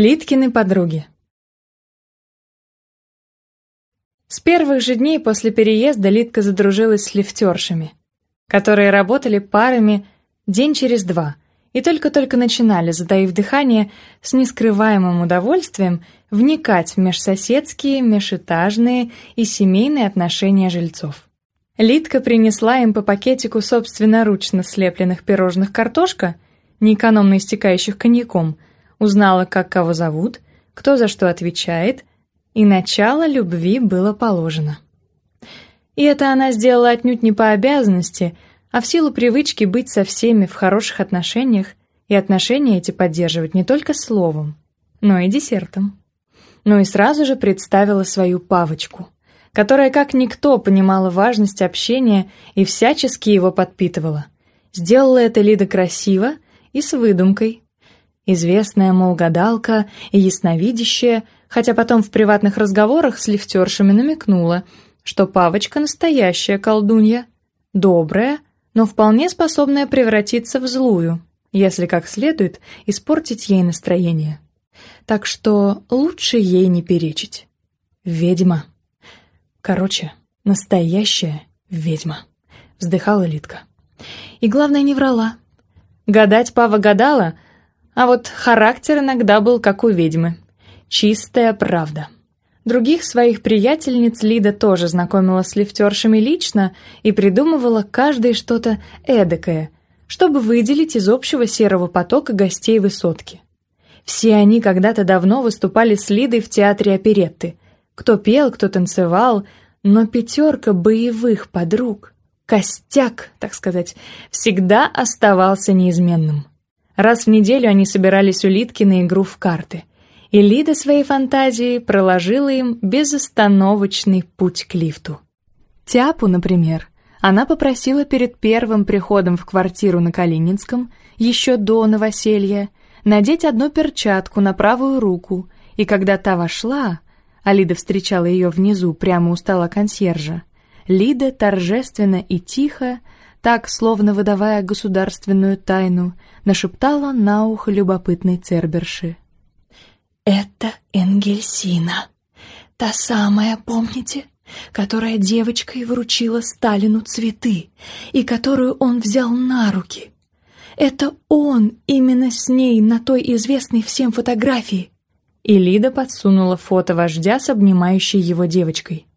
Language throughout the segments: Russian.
Литкины подруги С первых же дней после переезда Литка задружилась с лифтершами, которые работали парами день через два и только-только начинали, затаив дыхание, с нескрываемым удовольствием вникать в межсоседские, межэтажные и семейные отношения жильцов. Литка принесла им по пакетику собственноручно слепленных пирожных картошка, неэкономно истекающих коньяком, узнала, как кого зовут, кто за что отвечает, и начало любви было положено. И это она сделала отнюдь не по обязанности, а в силу привычки быть со всеми в хороших отношениях и отношения эти поддерживать не только словом, но и десертом. Ну и сразу же представила свою павочку, которая как никто понимала важность общения и всячески его подпитывала. Сделала это Лида красиво и с выдумкой. Известная, мол, гадалка и ясновидящая — хотя потом в приватных разговорах с лифтершами намекнула, что Павочка настоящая колдунья, добрая, но вполне способная превратиться в злую, если как следует испортить ей настроение. Так что лучше ей не перечить. Ведьма. Короче, настоящая ведьма, вздыхала Литка. И главное, не врала. Гадать Пава гадала, а вот характер иногда был как у ведьмы. Чистая правда. Других своих приятельниц Лида тоже знакомила с лифтершами лично и придумывала каждой что-то эдакое, чтобы выделить из общего серого потока гостей высотки. Все они когда-то давно выступали с Лидой в театре оперетты. Кто пел, кто танцевал, но пятерка боевых подруг, костяк, так сказать, всегда оставался неизменным. Раз в неделю они собирались у Лидки на игру в карты и Лида своей фантазией проложила им безостановочный путь к лифту. Тяпу, например, она попросила перед первым приходом в квартиру на Калининском, еще до новоселья, надеть одну перчатку на правую руку, и когда та вошла, а Лида встречала ее внизу, прямо у стола консьержа, Лида торжественно и тихо, так, словно выдавая государственную тайну, нашептала на ухо любопытной Церберши. Это Энгельсина. Та самая, помните, которая девочкой вручила Сталину цветы и которую он взял на руки. Это он именно с ней на той известной всем фотографии. И Лида подсунула фото вождя с обнимающей его девочкой.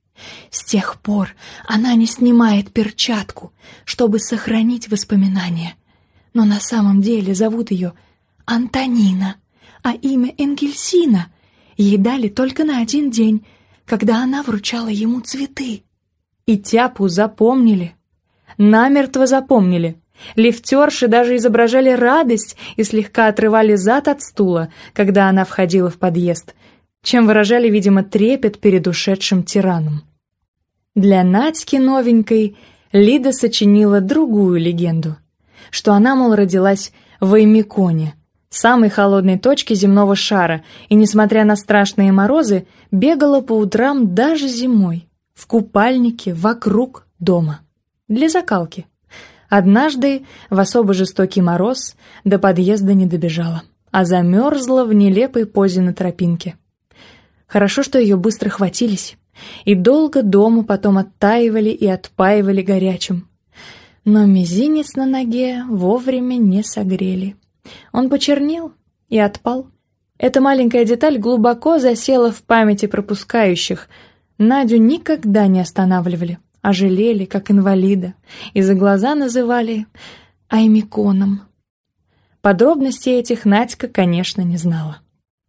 С тех пор она не снимает перчатку, чтобы сохранить воспоминания. Но на самом деле зовут ее Антонина а имя Энгельсина ей дали только на один день, когда она вручала ему цветы. И Тяпу запомнили. Намертво запомнили. Лифтерши даже изображали радость и слегка отрывали зад от стула, когда она входила в подъезд, чем выражали, видимо, трепет перед ушедшим тираном. Для Надьки новенькой Лида сочинила другую легенду, что она, мол, родилась в Аймиконе — самой холодной точки земного шара, и, несмотря на страшные морозы, бегала по утрам даже зимой, в купальнике вокруг дома. Для закалки. Однажды, в особо жестокий мороз, до подъезда не добежала, а замерзла в нелепой позе на тропинке. Хорошо, что ее быстро хватились, и долго дома потом оттаивали и отпаивали горячим. Но мизинец на ноге вовремя не согрели. Он почернел и отпал. Эта маленькая деталь глубоко засела в памяти пропускающих. Надю никогда не останавливали, а жалели, как инвалида, и за глаза называли Аймиконом. Подробностей этих Надька, конечно, не знала.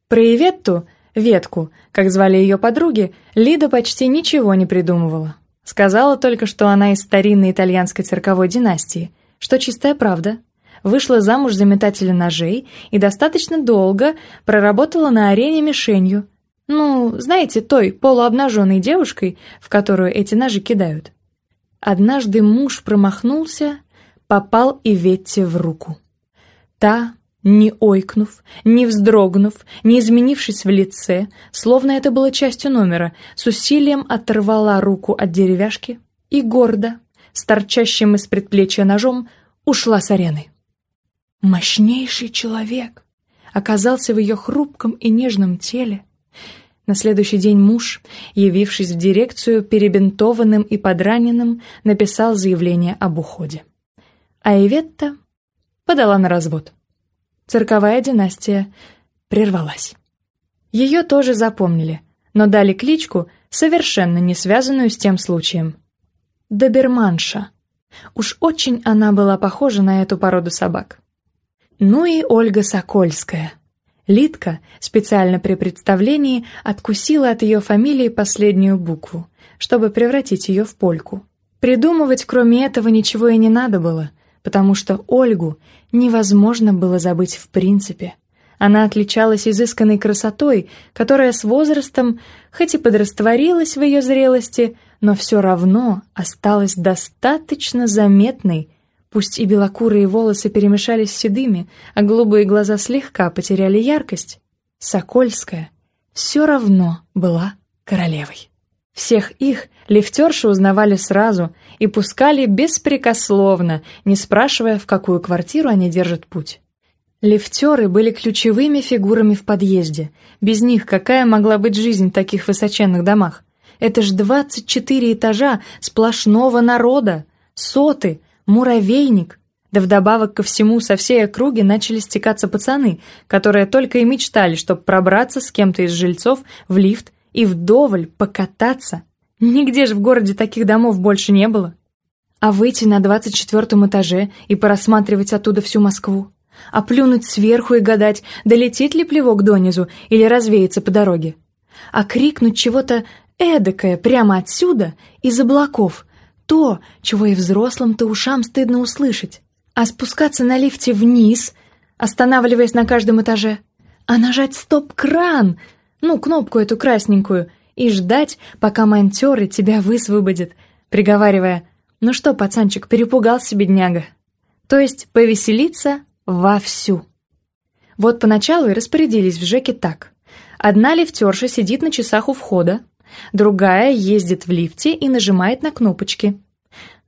Про Иветту, Ветку, как звали ее подруги, Лида почти ничего не придумывала. Сказала только, что она из старинной итальянской цирковой династии, что чистая правда — вышла замуж за метателя ножей и достаточно долго проработала на арене мишенью. Ну, знаете, той полуобнаженной девушкой, в которую эти ножи кидают. Однажды муж промахнулся, попал и Ветте в руку. Та, не ойкнув, не вздрогнув, не изменившись в лице, словно это было частью номера, с усилием оторвала руку от деревяшки и гордо, с торчащим из предплечья ножом, ушла с арены. Мощнейший человек, оказался в ее хрупком и нежном теле. На следующий день муж, явившись в дирекцию перебинтованным и подраненным, написал заявление об уходе. А Иветта подала на развод. Цирковая династия прервалась. Ее тоже запомнили, но дали кличку, совершенно не связанную с тем случаем. Доберманша. Уж очень она была похожа на эту породу собак. Ну и Ольга Сокольская. Литка, специально при представлении, откусила от ее фамилии последнюю букву, чтобы превратить ее в польку. Придумывать кроме этого ничего и не надо было, потому что Ольгу невозможно было забыть в принципе. Она отличалась изысканной красотой, которая с возрастом, хоть и подрастворилась в ее зрелости, но все равно осталась достаточно заметной, пусть и белокурые волосы перемешались с седыми, а голубые глаза слегка потеряли яркость. Сокольская все равно была королевой. Всех их лифтерши узнавали сразу и пускали беспрекословно, не спрашивая, в какую квартиру они держат путь. Лифтеры были ключевыми фигурами в подъезде. Без них какая могла быть жизнь в таких высоченных домах? Это ж 24 этажа сплошного народа, соты, муравейник. Да вдобавок ко всему со всей округи начали стекаться пацаны, которые только и мечтали, чтобы пробраться с кем-то из жильцов в лифт и вдоволь покататься. Нигде же в городе таких домов больше не было. А выйти на 24 этаже и порассматривать оттуда всю Москву? а плюнуть сверху и гадать, долетит ли плевок донизу или развеется по дороге. А крикнуть чего-то эдакое прямо отсюда, из облаков, то, чего и взрослым-то ушам стыдно услышать. А спускаться на лифте вниз, останавливаясь на каждом этаже, а нажать стоп-кран, ну, кнопку эту красненькую, и ждать, пока монтеры тебя высвободят, приговаривая «Ну что, пацанчик, перепугался, бедняга?» То есть повеселиться Вовсю. Вот поначалу и распорядились в ЖЭКе так. Одна лифтерша сидит на часах у входа, другая ездит в лифте и нажимает на кнопочки.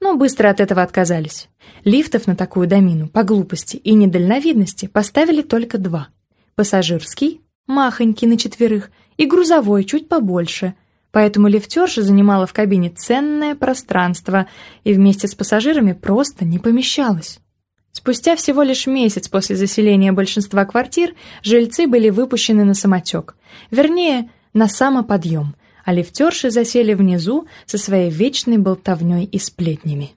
Но быстро от этого отказались. Лифтов на такую домину по глупости и недальновидности поставили только два. Пассажирский, махонький на четверых, и грузовой чуть побольше. Поэтому лифтерша занимала в кабине ценное пространство и вместе с пассажирами просто не помещалась. Спустя всего лишь месяц после заселения большинства квартир жильцы были выпущены на самотек, вернее, на самоподъем, а лифтерши засели внизу со своей вечной болтовней и сплетнями.